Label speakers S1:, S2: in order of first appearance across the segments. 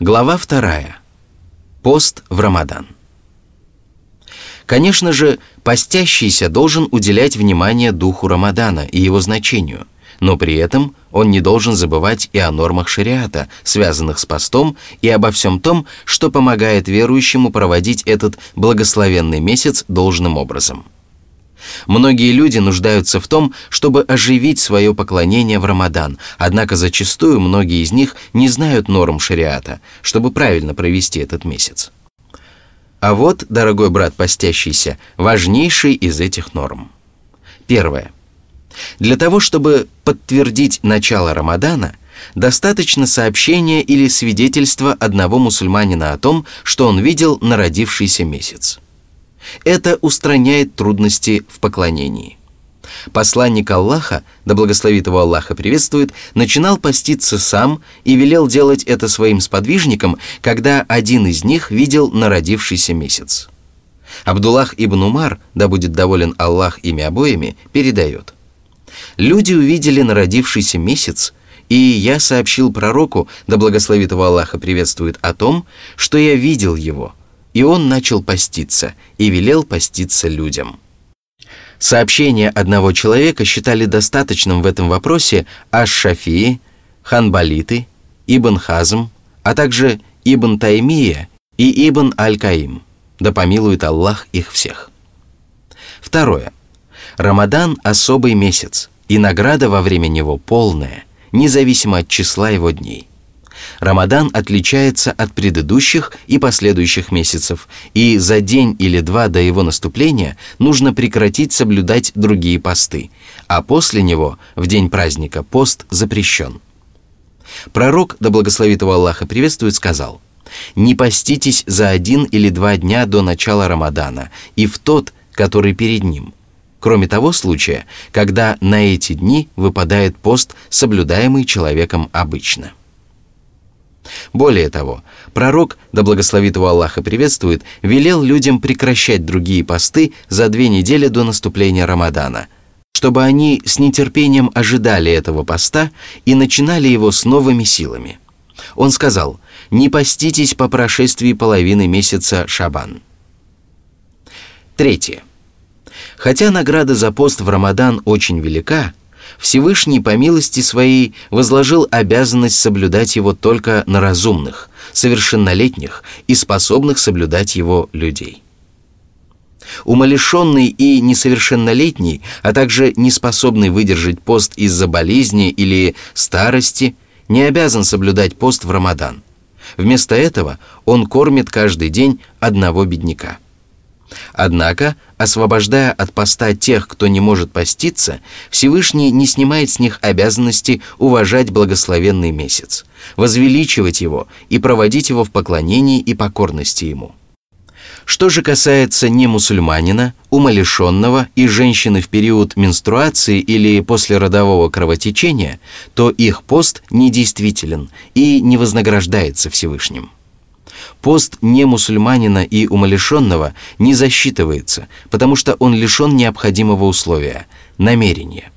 S1: Глава вторая. Пост в Рамадан. Конечно же, постящийся должен уделять внимание духу Рамадана и его значению, но при этом он не должен забывать и о нормах шариата, связанных с постом, и обо всем том, что помогает верующему проводить этот благословенный месяц должным образом – Многие люди нуждаются в том, чтобы оживить свое поклонение в Рамадан, однако зачастую многие из них не знают норм шариата, чтобы правильно провести этот месяц. А вот, дорогой брат постящийся, важнейший из этих норм. Первое. Для того, чтобы подтвердить начало Рамадана, достаточно сообщения или свидетельства одного мусульманина о том, что он видел народившийся месяц. Это устраняет трудности в поклонении. Посланник Аллаха, да благословит его Аллаха приветствует, начинал поститься сам и велел делать это своим сподвижникам, когда один из них видел народившийся месяц. Абдуллах ибн Умар, да будет доволен Аллах ими обоими, передает. Люди увидели народившийся месяц, и я сообщил пророку, да благословит его Аллаха приветствует, о том, что я видел его – и он начал поститься и велел поститься людям. Сообщения одного человека считали достаточным в этом вопросе Аш-Шафии, Ханбалиты, Ибн Хазм, а также Ибн Таймия и Ибн Аль-Каим. Да помилует Аллах их всех. Второе. Рамадан – особый месяц, и награда во время него полная, независимо от числа его дней – Рамадан отличается от предыдущих и последующих месяцев, и за день или два до его наступления нужно прекратить соблюдать другие посты, а после него, в день праздника, пост запрещен. Пророк, да благословит его Аллаха приветствует, сказал, «Не поститесь за один или два дня до начала Рамадана и в тот, который перед ним» кроме того случая, когда на эти дни выпадает пост, соблюдаемый человеком обычно. Более того, пророк, да благословит его Аллаха приветствует, велел людям прекращать другие посты за две недели до наступления Рамадана, чтобы они с нетерпением ожидали этого поста и начинали его с новыми силами. Он сказал, «Не поститесь по прошествии половины месяца Шабан». Третье. Хотя награда за пост в Рамадан очень велика – Всевышний по милости своей возложил обязанность соблюдать его только на разумных, совершеннолетних и способных соблюдать его людей. Умалишенный и несовершеннолетний, а также неспособный выдержать пост из-за болезни или старости, не обязан соблюдать пост в Рамадан. Вместо этого он кормит каждый день одного бедняка – Однако, освобождая от поста тех, кто не может поститься, Всевышний не снимает с них обязанности уважать благословенный месяц, возвеличивать его и проводить его в поклонении и покорности ему. Что же касается немусульманина, умалишенного и женщины в период менструации или послеродового кровотечения, то их пост недействителен и не вознаграждается Всевышним. Пост не мусульманина и умалишенного не засчитывается, потому что он лишен необходимого условия – намерения.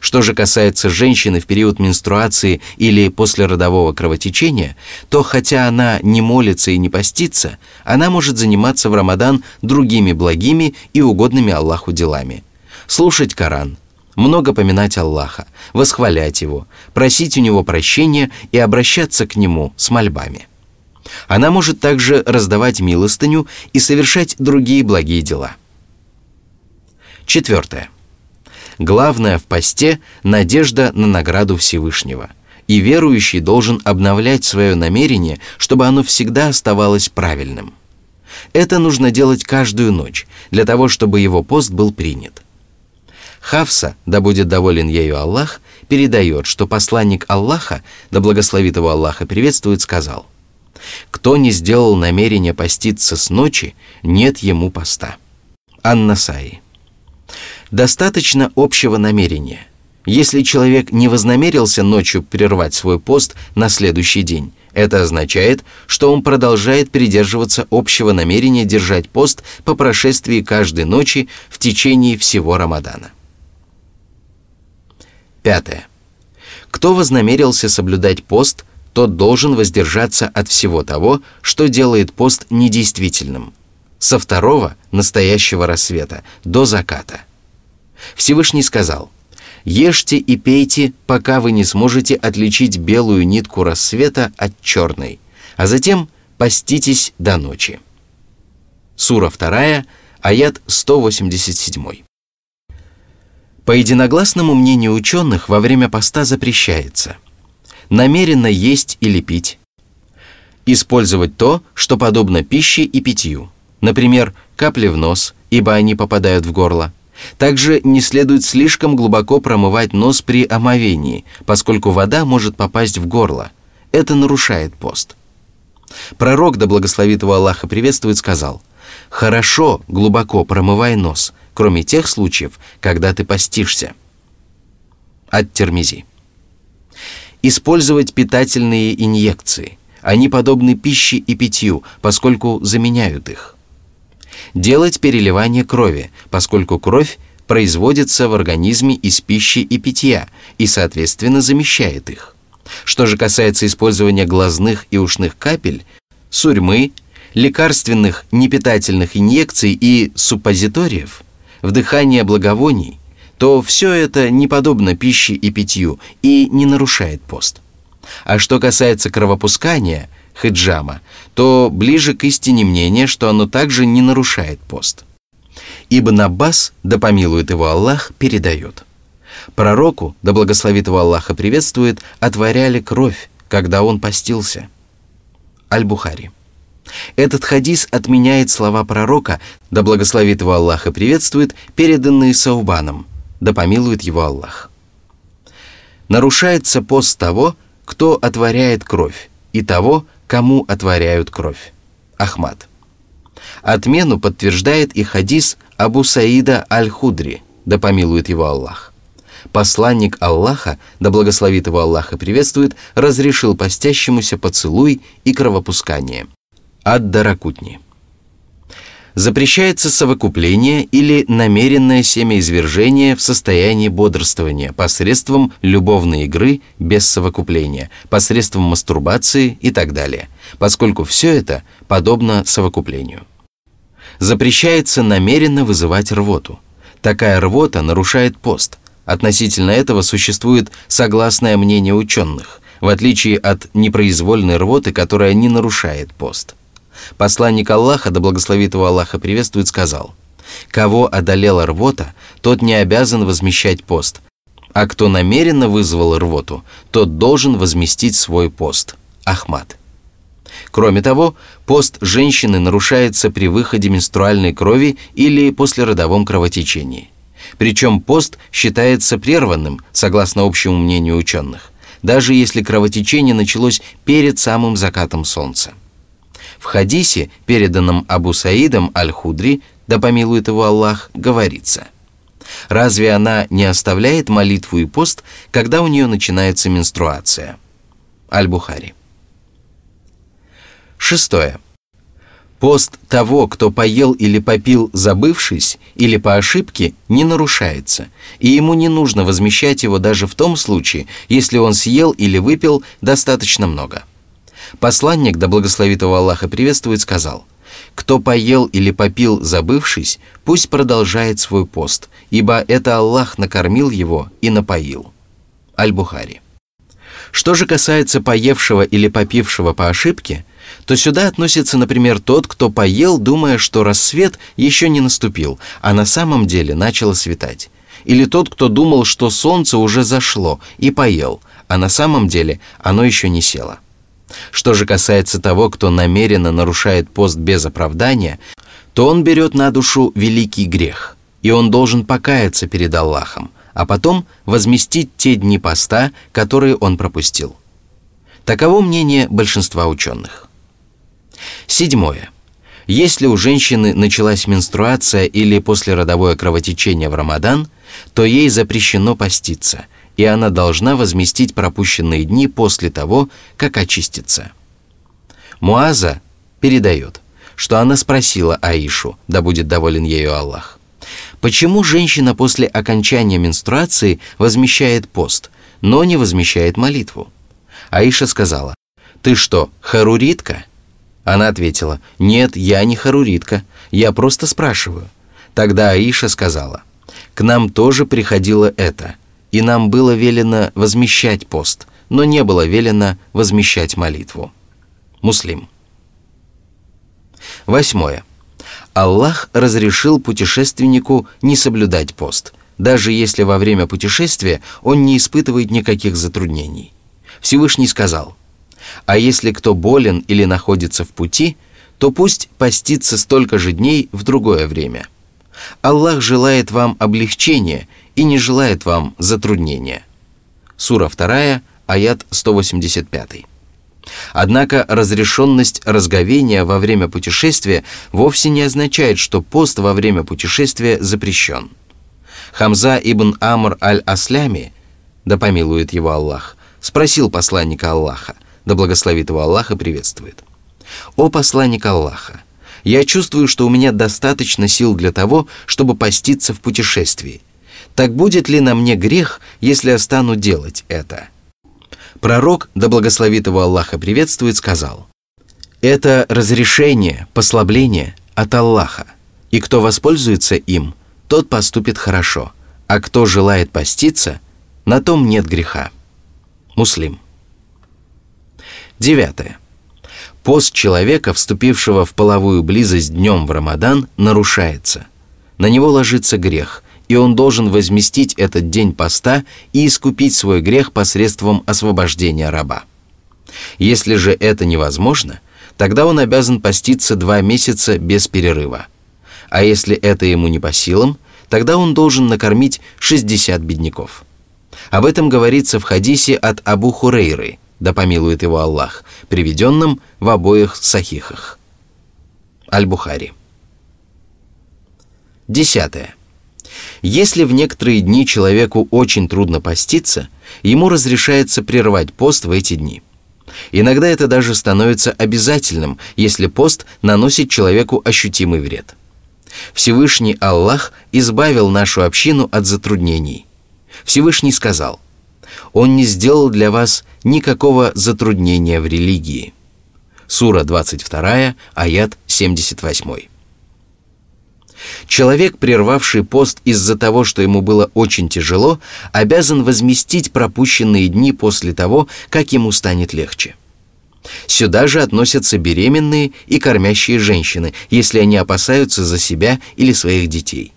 S1: Что же касается женщины в период менструации или послеродового кровотечения, то хотя она не молится и не постится, она может заниматься в Рамадан другими благими и угодными Аллаху делами. Слушать Коран, много поминать Аллаха, восхвалять Его, просить у Него прощения и обращаться к Нему с мольбами. Она может также раздавать милостыню и совершать другие благие дела. Четвертое. Главное в посте – надежда на награду Всевышнего. И верующий должен обновлять свое намерение, чтобы оно всегда оставалось правильным. Это нужно делать каждую ночь, для того, чтобы его пост был принят. Хавса, да будет доволен ею Аллах, передает, что посланник Аллаха, да благословит его Аллаха приветствует, сказал – кто не сделал намерение поститься с ночи, нет ему поста. Анна Саи. Достаточно общего намерения. Если человек не вознамерился ночью прервать свой пост на следующий день, это означает, что он продолжает придерживаться общего намерения держать пост по прошествии каждой ночи в течение всего Рамадана. Пятое. Кто вознамерился соблюдать пост тот должен воздержаться от всего того, что делает пост недействительным. Со второго, настоящего рассвета, до заката. Всевышний сказал, «Ешьте и пейте, пока вы не сможете отличить белую нитку рассвета от черной, а затем поститесь до ночи». Сура 2, аят 187. По единогласному мнению ученых, во время поста запрещается намеренно есть или пить, использовать то, что подобно пище и питью, например, капли в нос, ибо они попадают в горло. Также не следует слишком глубоко промывать нос при омовении, поскольку вода может попасть в горло. Это нарушает пост. Пророк, да благословит его Аллаха приветствует, сказал, «Хорошо глубоко промывай нос, кроме тех случаев, когда ты постишься. От Термизи. Использовать питательные инъекции. Они подобны пище и питью, поскольку заменяют их. Делать переливание крови, поскольку кровь производится в организме из пищи и питья и, соответственно, замещает их. Что же касается использования глазных и ушных капель, сурьмы, лекарственных непитательных инъекций и суппозиториев – вдыхание благовоний, то все это не подобно пище и питью и не нарушает пост. А что касается кровопускания, хиджама, то ближе к истине мнение, что оно также не нарушает пост. Ибн Аббас, да помилует его Аллах, передает. Пророку, да благословит его Аллаха приветствует, отворяли кровь, когда он постился. Аль-Бухари. Этот хадис отменяет слова пророка, да благословит его Аллах и приветствует, переданные Саубаном, да помилует его Аллах. Нарушается пост того, кто отворяет кровь, и того, кому отворяют кровь. Ахмад. Отмену подтверждает и хадис Абу Саида Аль-Худри, да помилует его Аллах. Посланник Аллаха, да благословит его Аллах и приветствует, разрешил постящемуся поцелуй и кровопускание – от Даракутни. Запрещается совокупление или намеренное семяизвержение в состоянии бодрствования посредством любовной игры без совокупления, посредством мастурбации и так далее, поскольку все это подобно совокуплению. Запрещается намеренно вызывать рвоту. Такая рвота нарушает пост. Относительно этого существует согласное мнение ученых, в отличие от непроизвольной рвоты, которая не нарушает пост – Посланник Аллаха, да благословит его Аллаха приветствует, сказал, «Кого одолела рвота, тот не обязан возмещать пост, а кто намеренно вызвал рвоту, тот должен возместить свой пост». Ахмад. Кроме того, пост женщины нарушается при выходе менструальной крови или послеродовом кровотечении. Причем пост считается прерванным, согласно общему мнению ученых, даже если кровотечение началось перед самым закатом солнца. В хадисе, переданном Абу Саидом Аль-Худри, да помилует его Аллах, говорится «Разве она не оставляет молитву и пост, когда у нее начинается менструация?» Аль-Бухари. Шестое. Пост того, кто поел или попил, забывшись, или по ошибке, не нарушается, и ему не нужно возмещать его даже в том случае, если он съел или выпил достаточно много. Посланник, да благословит его Аллаха приветствует, сказал, «Кто поел или попил, забывшись, пусть продолжает свой пост, ибо это Аллах накормил его и напоил». Аль-Бухари. Что же касается поевшего или попившего по ошибке, то сюда относится, например, тот, кто поел, думая, что рассвет еще не наступил, а на самом деле начало светать. Или тот, кто думал, что солнце уже зашло и поел, а на самом деле оно еще не село. Что же касается того, кто намеренно нарушает пост без оправдания, то он берет на душу великий грех, и он должен покаяться перед Аллахом, а потом возместить те дни поста, которые он пропустил. Таково мнение большинства ученых. Седьмое. Если у женщины началась менструация или послеродовое кровотечение в Рамадан, то ей запрещено поститься – и она должна возместить пропущенные дни после того, как очистится. Муаза передает, что она спросила Аишу, да будет доволен ею Аллах, почему женщина после окончания менструации возмещает пост, но не возмещает молитву? Аиша сказала, «Ты что, харуритка?» Она ответила, «Нет, я не харуритка, я просто спрашиваю». Тогда Аиша сказала, «К нам тоже приходило это, и нам было велено возмещать пост, но не было велено возмещать молитву». Муслим. Восьмое. Аллах разрешил путешественнику не соблюдать пост, даже если во время путешествия он не испытывает никаких затруднений. Всевышний сказал, «А если кто болен или находится в пути, то пусть постится столько же дней в другое время. Аллах желает вам облегчения и не желает вам затруднения». Сура 2, аят 185. Однако разрешенность разговения во время путешествия вовсе не означает, что пост во время путешествия запрещен. Хамза ибн Амр аль-Аслями, да помилует его Аллах, спросил посланника Аллаха, да благословит его Аллах и приветствует. «О посланник Аллаха, я чувствую, что у меня достаточно сил для того, чтобы поститься в путешествии. Так будет ли на мне грех, если я стану делать это?» Пророк, да благословит его Аллаха приветствует, сказал, «Это разрешение, послабление от Аллаха, и кто воспользуется им, тот поступит хорошо, а кто желает поститься, на том нет греха». Муслим. Девятое. Пост человека, вступившего в половую близость днем в Рамадан, нарушается. На него ложится грех – и он должен возместить этот день поста и искупить свой грех посредством освобождения раба. Если же это невозможно, тогда он обязан поститься два месяца без перерыва. А если это ему не по силам, тогда он должен накормить 60 бедняков. Об этом говорится в хадисе от Абу Хурейры, да помилует его Аллах, приведенном в обоих сахихах. Аль-Бухари. Десятое. Если в некоторые дни человеку очень трудно поститься, ему разрешается прервать пост в эти дни. Иногда это даже становится обязательным, если пост наносит человеку ощутимый вред. Всевышний Аллах избавил нашу общину от затруднений. Всевышний сказал, «Он не сделал для вас никакого затруднения в религии». Сура 22, аят 78. Человек, прервавший пост из-за того, что ему было очень тяжело, обязан возместить пропущенные дни после того, как ему станет легче. Сюда же относятся беременные и кормящие женщины, если они опасаются за себя или своих детей.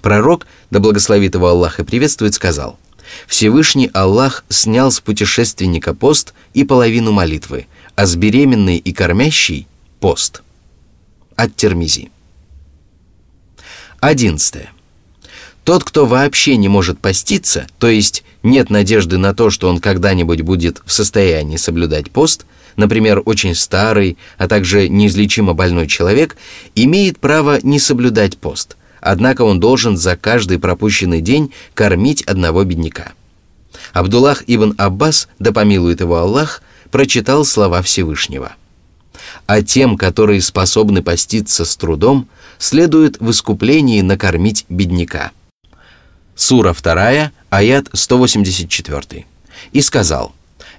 S1: Пророк, да благословит его Аллах и приветствует, сказал, «Всевышний Аллах снял с путешественника пост и половину молитвы, а с беременной и кормящей – пост». От Термизи. Одиннадцатое. Тот, кто вообще не может поститься, то есть нет надежды на то, что он когда-нибудь будет в состоянии соблюдать пост, например, очень старый, а также неизлечимо больной человек, имеет право не соблюдать пост, однако он должен за каждый пропущенный день кормить одного бедняка. Абдуллах ибн Аббас, да помилует его Аллах, прочитал слова Всевышнего. «А тем, которые способны поститься с трудом, следует в искуплении накормить бедняка. Сура 2, аят 184. И сказал,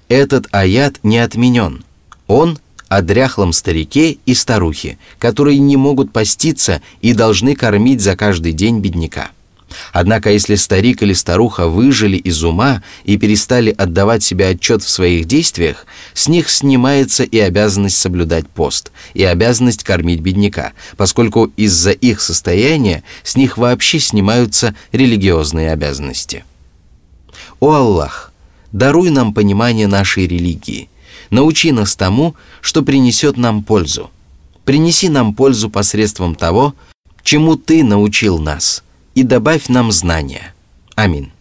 S1: этот аят не отменен. Он о дряхлом старике и старухе, которые не могут поститься и должны кормить за каждый день бедняка. Однако, если старик или старуха выжили из ума и перестали отдавать себе отчет в своих действиях, с них снимается и обязанность соблюдать пост, и обязанность кормить бедняка, поскольку из-за их состояния с них вообще снимаются религиозные обязанности. О Аллах, даруй нам понимание нашей религии, научи нас тому, что принесет нам пользу. Принеси нам пользу посредством того, чему Ты научил нас – и добавь нам знания. Амин.